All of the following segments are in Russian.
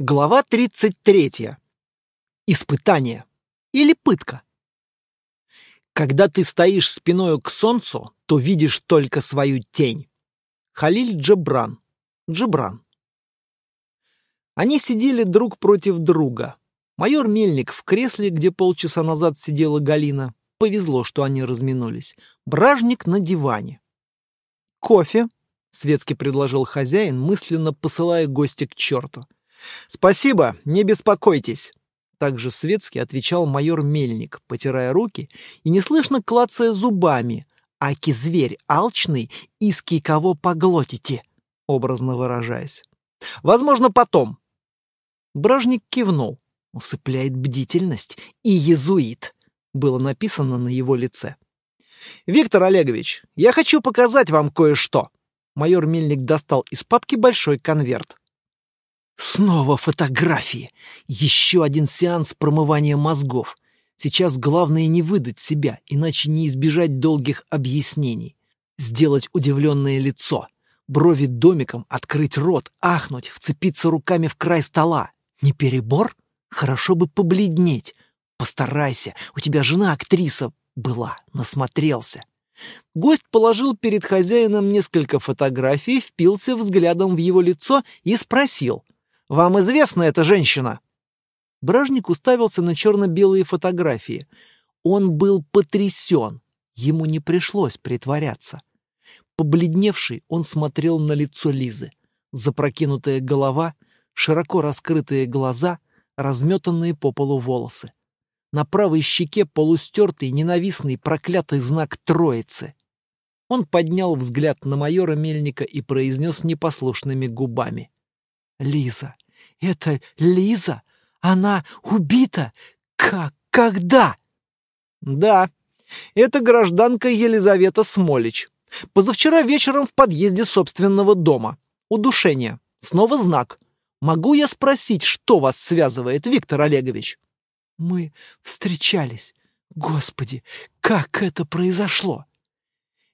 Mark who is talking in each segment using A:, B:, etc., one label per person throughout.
A: Глава 33. Испытание. Или пытка. Когда ты стоишь спиною к солнцу, то видишь только свою тень. Халиль Джебран. Джебран. Они сидели друг против друга. Майор Мельник в кресле, где полчаса назад сидела Галина. Повезло, что они разминулись. Бражник на диване. «Кофе», — светски предложил хозяин, мысленно посылая гостя к черту. «Спасибо, не беспокойтесь», — также светски отвечал майор Мельник, потирая руки и неслышно клацая зубами. «Аки зверь алчный, иски кого поглотите», — образно выражаясь. «Возможно, потом». Бражник кивнул. «Усыпляет бдительность и езуит», — было написано на его лице. «Виктор Олегович, я хочу показать вам кое-что». Майор Мельник достал из папки большой конверт. Снова фотографии. Еще один сеанс промывания мозгов. Сейчас главное не выдать себя, иначе не избежать долгих объяснений. Сделать удивленное лицо. Брови домиком, открыть рот, ахнуть, вцепиться руками в край стола. Не перебор? Хорошо бы побледнеть. Постарайся, у тебя жена актриса была, насмотрелся. Гость положил перед хозяином несколько фотографий, впился взглядом в его лицо и спросил — вам известна эта женщина?» Бражник уставился на черно-белые фотографии. Он был потрясен. Ему не пришлось притворяться. Побледневший, он смотрел на лицо Лизы. Запрокинутая голова, широко раскрытые глаза, разметанные по полу волосы. На правой щеке полустертый, ненавистный, проклятый знак Троицы. Он поднял взгляд на майора Мельника и произнес непослушными губами. Лиза. Это Лиза? Она убита? Как? Когда? Да, это гражданка Елизавета Смолич. Позавчера вечером в подъезде собственного дома. Удушение. Снова знак. Могу я спросить, что вас связывает, Виктор Олегович? Мы встречались. Господи, как это произошло?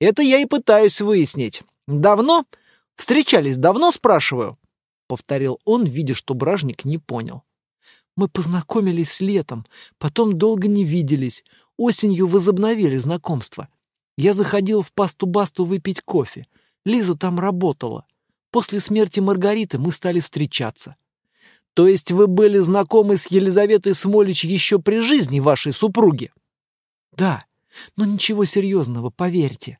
A: Это я и пытаюсь выяснить. Давно? Встречались давно, спрашиваю? Повторил он, видя, что бражник не понял. Мы познакомились летом, потом долго не виделись. Осенью возобновили знакомство. Я заходил в пасту-басту выпить кофе. Лиза там работала. После смерти Маргариты мы стали встречаться. То есть вы были знакомы с Елизаветой Смолич еще при жизни вашей супруги? Да, но ничего серьезного, поверьте.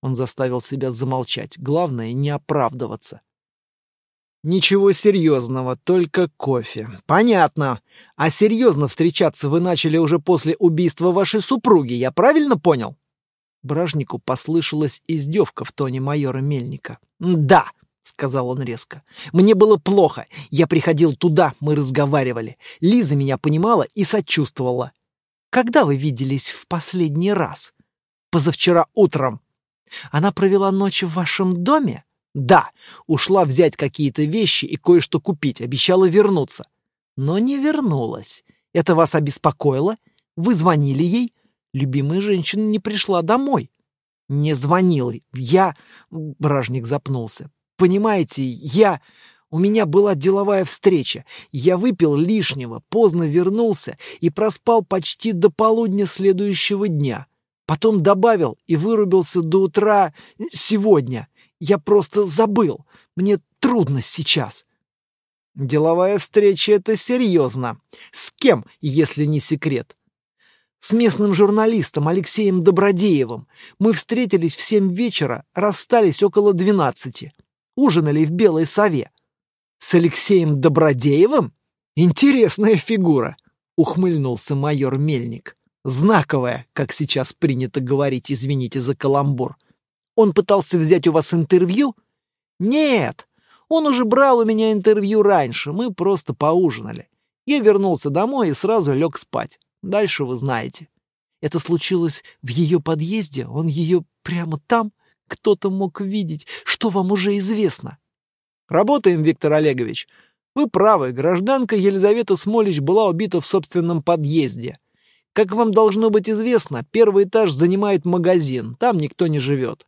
A: Он заставил себя замолчать. Главное, не оправдываться. Ничего серьезного, только кофе. Понятно. А серьезно встречаться вы начали уже после убийства вашей супруги, я правильно понял? Бражнику послышалась издевка в тоне майора Мельника. «Да», — сказал он резко. «Мне было плохо. Я приходил туда, мы разговаривали. Лиза меня понимала и сочувствовала. Когда вы виделись в последний раз? Позавчера утром. Она провела ночь в вашем доме? Да, ушла взять какие-то вещи и кое-что купить, обещала вернуться. Но не вернулась. Это вас обеспокоило? Вы звонили ей? Любимая женщина не пришла домой. Не звонила. Я... Бражник запнулся. Понимаете, я... У меня была деловая встреча. Я выпил лишнего, поздно вернулся и проспал почти до полудня следующего дня. Потом добавил и вырубился до утра сегодня. Я просто забыл. Мне трудно сейчас. Деловая встреча — это серьезно. С кем, если не секрет? С местным журналистом Алексеем Добродеевым. Мы встретились в семь вечера, расстались около двенадцати. Ужинали в Белой Сове. С Алексеем Добродеевым? Интересная фигура, ухмыльнулся майор Мельник. Знаковая, как сейчас принято говорить, извините за каламбур. Он пытался взять у вас интервью? Нет, он уже брал у меня интервью раньше, мы просто поужинали. Я вернулся домой и сразу лег спать. Дальше вы знаете. Это случилось в ее подъезде, он ее прямо там. Кто-то мог видеть, что вам уже известно. Работаем, Виктор Олегович. Вы правы, гражданка Елизавета Смолич была убита в собственном подъезде. Как вам должно быть известно, первый этаж занимает магазин, там никто не живет.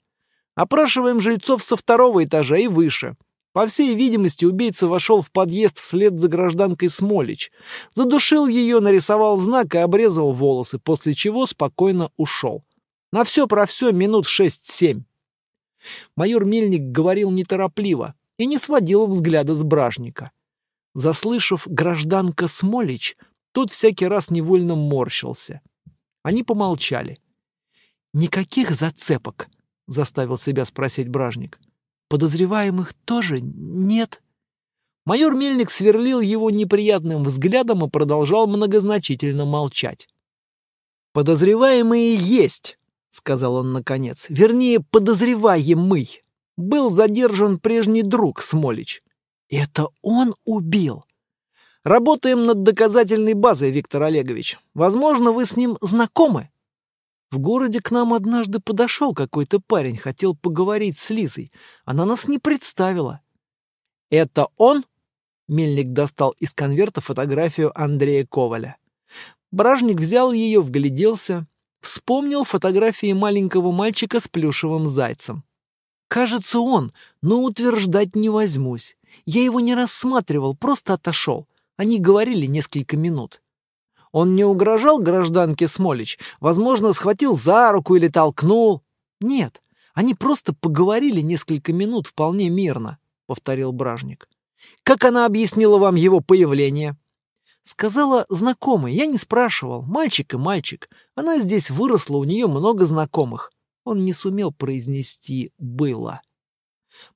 A: Опрашиваем жильцов со второго этажа и выше. По всей видимости, убийца вошел в подъезд вслед за гражданкой Смолич, задушил ее, нарисовал знак и обрезал волосы, после чего спокойно ушел. На все про все минут шесть-семь. Майор Мельник говорил неторопливо и не сводил взгляда с бражника. Заслышав гражданка Смолич, тот всякий раз невольно морщился. Они помолчали. «Никаких зацепок?» — заставил себя спросить бражник. «Подозреваемых тоже нет?» Майор Мельник сверлил его неприятным взглядом и продолжал многозначительно молчать. «Подозреваемые есть», — сказал он наконец. «Вернее, подозреваемый. Был задержан прежний друг Смолич». «Это он убил?» «Работаем над доказательной базой, Виктор Олегович. Возможно, вы с ним знакомы?» В городе к нам однажды подошел какой-то парень, хотел поговорить с Лизой. Она нас не представила. «Это он?» Мельник достал из конверта фотографию Андрея Коваля. Бражник взял ее, вгляделся, вспомнил фотографии маленького мальчика с плюшевым зайцем. «Кажется, он, но утверждать не возьмусь. Я его не рассматривал, просто отошел. Они говорили несколько минут. Он не угрожал гражданке Смолич? Возможно, схватил за руку или толкнул? Нет, они просто поговорили несколько минут вполне мирно, — повторил Бражник. Как она объяснила вам его появление? Сказала знакомый, я не спрашивал, мальчик и мальчик. Она здесь выросла, у нее много знакомых. Он не сумел произнести «было».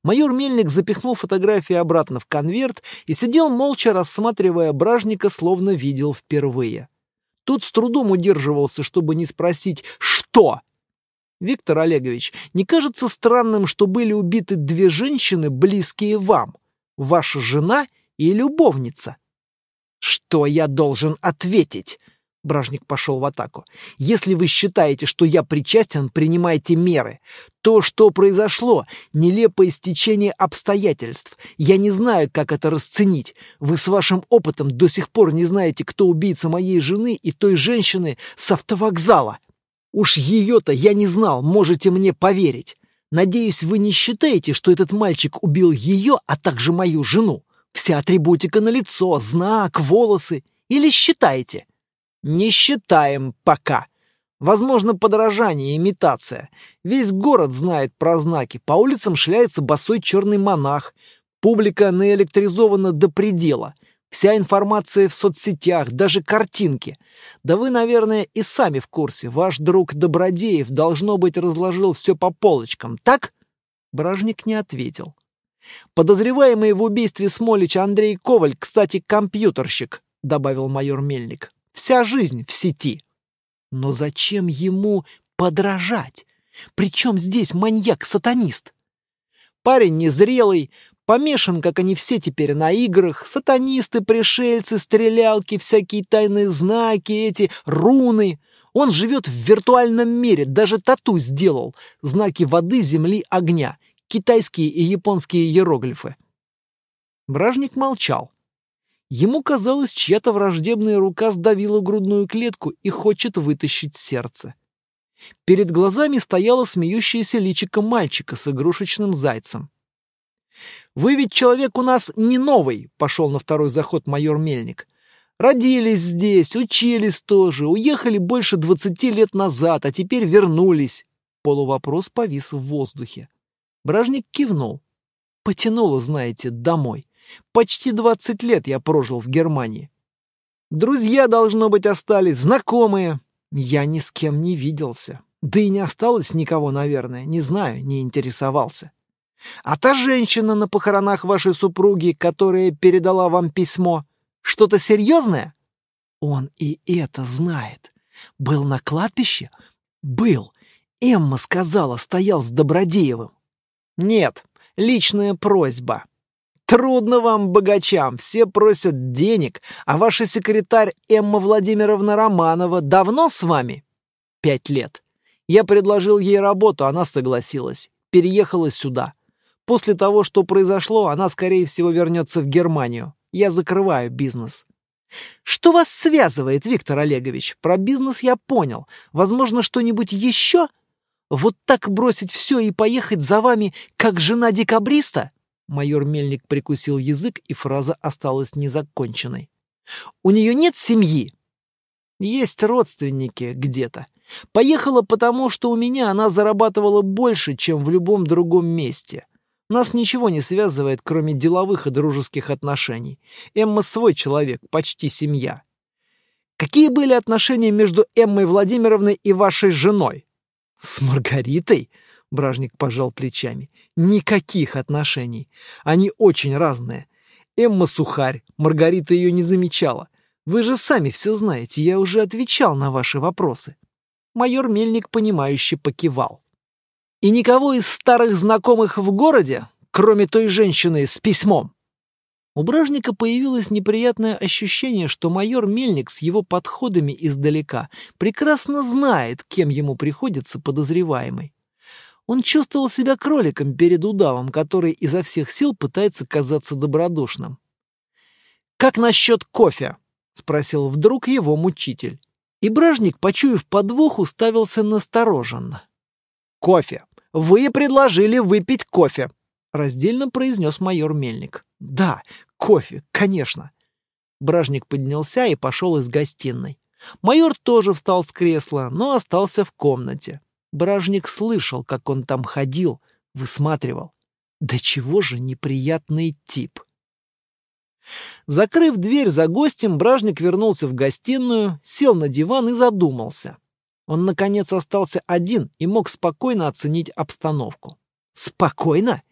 A: Майор Мельник запихнул фотографии обратно в конверт и сидел молча, рассматривая бражника, словно видел впервые. Тот с трудом удерживался, чтобы не спросить «Что?». «Виктор Олегович, не кажется странным, что были убиты две женщины, близкие вам? Ваша жена и любовница?» «Что я должен ответить?» Бражник пошел в атаку. «Если вы считаете, что я причастен, принимайте меры. То, что произошло, нелепое стечение обстоятельств. Я не знаю, как это расценить. Вы с вашим опытом до сих пор не знаете, кто убийца моей жены и той женщины с автовокзала. Уж ее-то я не знал, можете мне поверить. Надеюсь, вы не считаете, что этот мальчик убил ее, а также мою жену? Вся атрибутика на лицо, знак, волосы. Или считаете?» Не считаем пока. Возможно, подражание, имитация. Весь город знает про знаки. По улицам шляется босой черный монах. Публика наэлектризована до предела. Вся информация в соцсетях, даже картинки. Да вы, наверное, и сами в курсе. Ваш друг Добродеев, должно быть, разложил все по полочкам, так? Бражник не ответил. Подозреваемый в убийстве Смолича Андрей Коваль, кстати, компьютерщик, добавил майор Мельник. Вся жизнь в сети. Но зачем ему подражать? Причем здесь маньяк-сатанист? Парень незрелый, помешан, как они все теперь на играх, сатанисты, пришельцы, стрелялки, всякие тайные знаки, эти руны. Он живет в виртуальном мире, даже тату сделал. Знаки воды, земли, огня. Китайские и японские иероглифы. Бражник молчал. Ему казалось, чья-то враждебная рука сдавила грудную клетку и хочет вытащить сердце. Перед глазами стояло смеющееся личико мальчика с игрушечным зайцем. «Вы ведь человек у нас не новый», — пошел на второй заход майор Мельник. «Родились здесь, учились тоже, уехали больше двадцати лет назад, а теперь вернулись». Полувопрос повис в воздухе. Бражник кивнул. Потянуло, знаете, домой. Почти двадцать лет я прожил в Германии. Друзья, должно быть, остались, знакомые. Я ни с кем не виделся. Да и не осталось никого, наверное. Не знаю, не интересовался. А та женщина на похоронах вашей супруги, которая передала вам письмо, что-то серьезное? Он и это знает. Был на кладбище? Был. Эмма сказала, стоял с Добродеевым. Нет, личная просьба. Трудно вам, богачам, все просят денег, а ваша секретарь Эмма Владимировна Романова давно с вами? Пять лет. Я предложил ей работу, она согласилась. Переехала сюда. После того, что произошло, она, скорее всего, вернется в Германию. Я закрываю бизнес. Что вас связывает, Виктор Олегович? Про бизнес я понял. Возможно, что-нибудь еще? Вот так бросить все и поехать за вами, как жена декабриста? Майор Мельник прикусил язык, и фраза осталась незаконченной. «У нее нет семьи?» «Есть родственники где-то. Поехала потому, что у меня она зарабатывала больше, чем в любом другом месте. Нас ничего не связывает, кроме деловых и дружеских отношений. Эмма свой человек, почти семья. Какие были отношения между Эммой Владимировной и вашей женой? С Маргаритой? Бражник пожал плечами. Никаких отношений. Они очень разные. Эмма сухарь, Маргарита ее не замечала. Вы же сами все знаете, я уже отвечал на ваши вопросы. Майор Мельник, понимающе покивал. И никого из старых знакомых в городе, кроме той женщины с письмом. У Бражника появилось неприятное ощущение, что майор Мельник с его подходами издалека прекрасно знает, кем ему приходится подозреваемый. Он чувствовал себя кроликом перед удавом, который изо всех сил пытается казаться добродушным. «Как насчет кофе?» — спросил вдруг его мучитель. И Бражник, почуяв подвох, уставился настороженно. «Кофе. Вы предложили выпить кофе», — раздельно произнес майор Мельник. «Да, кофе, конечно». Бражник поднялся и пошел из гостиной. Майор тоже встал с кресла, но остался в комнате. Бражник слышал, как он там ходил, высматривал. Да чего же неприятный тип. Закрыв дверь за гостем, Бражник вернулся в гостиную, сел на диван и задумался. Он, наконец, остался один и мог спокойно оценить обстановку. Спокойно?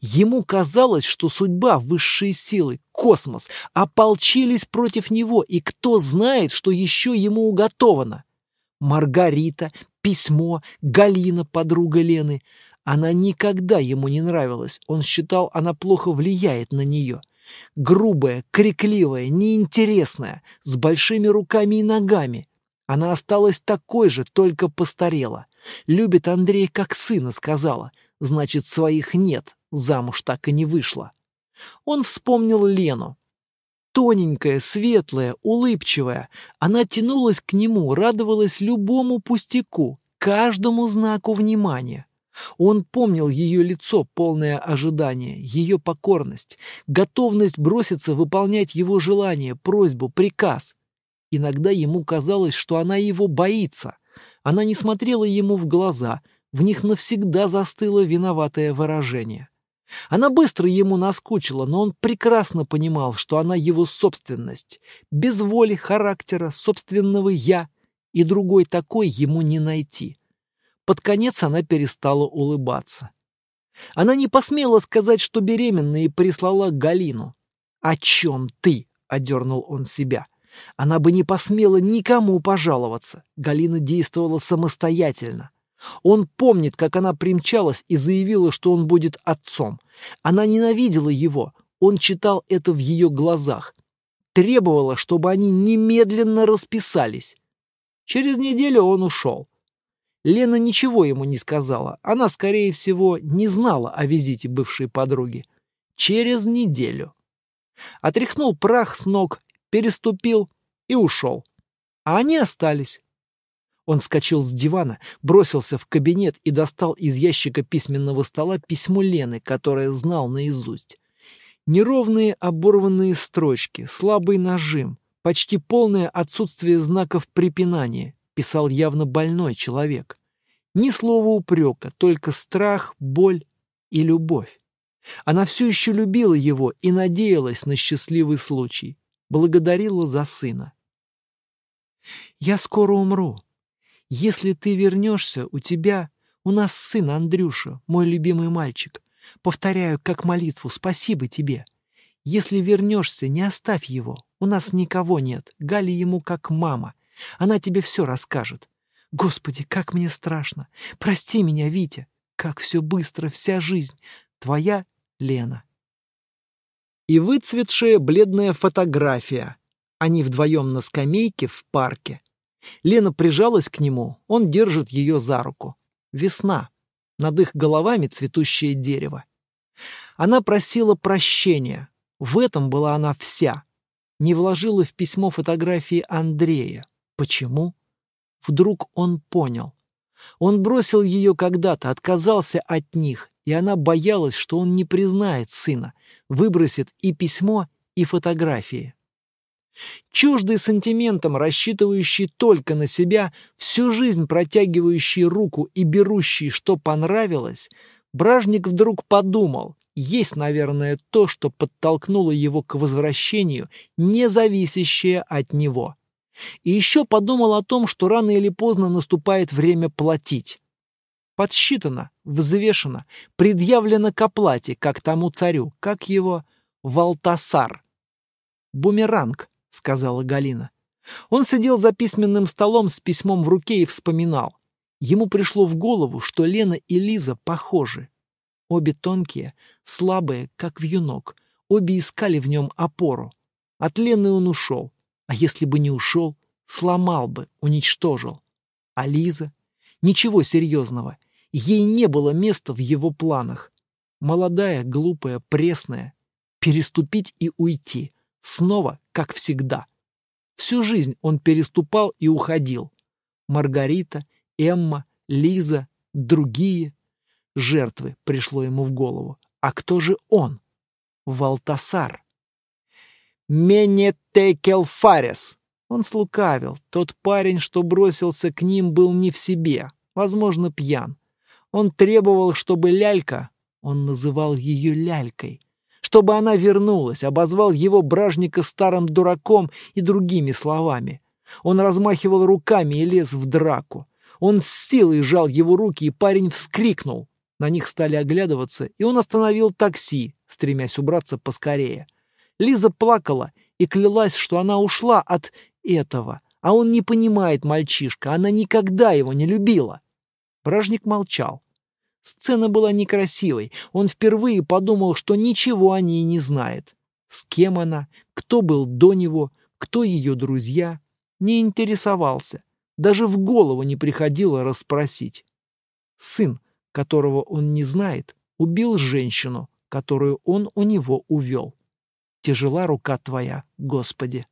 A: Ему казалось, что судьба, высшие силы, космос ополчились против него, и кто знает, что еще ему уготовано. Маргарита, письмо, Галина, подруга Лены. Она никогда ему не нравилась, он считал, она плохо влияет на нее. Грубая, крикливая, неинтересная, с большими руками и ногами. Она осталась такой же, только постарела. Любит Андрей как сына, сказала. Значит, своих нет, замуж так и не вышла. Он вспомнил Лену. Тоненькая, светлая, улыбчивая, она тянулась к нему, радовалась любому пустяку, каждому знаку внимания. Он помнил ее лицо, полное ожидания, ее покорность, готовность броситься выполнять его желание, просьбу, приказ. Иногда ему казалось, что она его боится. Она не смотрела ему в глаза, в них навсегда застыло виноватое выражение. Она быстро ему наскучила, но он прекрасно понимал, что она его собственность, без воли, характера, собственного «я», и другой такой ему не найти. Под конец она перестала улыбаться. Она не посмела сказать, что беременна, и прислала Галину. «О чем ты?» — одернул он себя. Она бы не посмела никому пожаловаться. Галина действовала самостоятельно. Он помнит, как она примчалась и заявила, что он будет отцом. Она ненавидела его. Он читал это в ее глазах. Требовала, чтобы они немедленно расписались. Через неделю он ушел. Лена ничего ему не сказала. Она, скорее всего, не знала о визите бывшей подруги. Через неделю. Отряхнул прах с ног переступил и ушел. А они остались. Он вскочил с дивана, бросился в кабинет и достал из ящика письменного стола письмо Лены, которое знал наизусть. Неровные оборванные строчки, слабый нажим, почти полное отсутствие знаков препинания, писал явно больной человек. Ни слова упрека, только страх, боль и любовь. Она все еще любила его и надеялась на счастливый случай благодарила за сына. «Я скоро умру. Если ты вернешься, у тебя, у нас сын Андрюша, мой любимый мальчик. Повторяю, как молитву, спасибо тебе. Если вернешься, не оставь его. У нас никого нет. Галя ему как мама. Она тебе все расскажет. Господи, как мне страшно. Прости меня, Витя. Как все быстро, вся жизнь. Твоя Лена и выцветшая бледная фотография. Они вдвоем на скамейке в парке. Лена прижалась к нему, он держит ее за руку. Весна. Над их головами цветущее дерево. Она просила прощения. В этом была она вся. Не вложила в письмо фотографии Андрея. Почему? Вдруг он понял. Он бросил ее когда-то, отказался от них, и она боялась, что он не признает сына, выбросит и письмо, и фотографии. Чуждый сантиментом, рассчитывающий только на себя, всю жизнь протягивающий руку и берущий, что понравилось, Бражник вдруг подумал, есть, наверное, то, что подтолкнуло его к возвращению, не зависящее от него. И еще подумал о том, что рано или поздно наступает время платить. Подсчитано, взвешено, предъявлено к оплате, как тому царю, как его Валтасар. «Бумеранг», — сказала Галина. Он сидел за письменным столом с письмом в руке и вспоминал. Ему пришло в голову, что Лена и Лиза похожи. Обе тонкие, слабые, как вьюнок. Обе искали в нем опору. От Лены он ушел. А если бы не ушел, сломал бы, уничтожил. А Лиза? Ничего серьезного. Ей не было места в его планах. Молодая, глупая, пресная. Переступить и уйти. Снова, как всегда. Всю жизнь он переступал и уходил. Маргарита, Эмма, Лиза, другие. Жертвы пришло ему в голову. А кто же он? Валтасар. Менетекел Фарес. Он слукавил. Тот парень, что бросился к ним, был не в себе. Возможно, пьян. Он требовал, чтобы лялька, он называл ее лялькой, чтобы она вернулась, обозвал его бражника старым дураком и другими словами. Он размахивал руками и лез в драку. Он с силой сжал его руки, и парень вскрикнул. На них стали оглядываться, и он остановил такси, стремясь убраться поскорее. Лиза плакала и клялась, что она ушла от этого, а он не понимает мальчишка, она никогда его не любила. Бражник молчал. Сцена была некрасивой. Он впервые подумал, что ничего о ней не знает. С кем она, кто был до него, кто ее друзья, не интересовался. Даже в голову не приходило расспросить. Сын, которого он не знает, убил женщину, которую он у него увел. Тяжела рука твоя, Господи.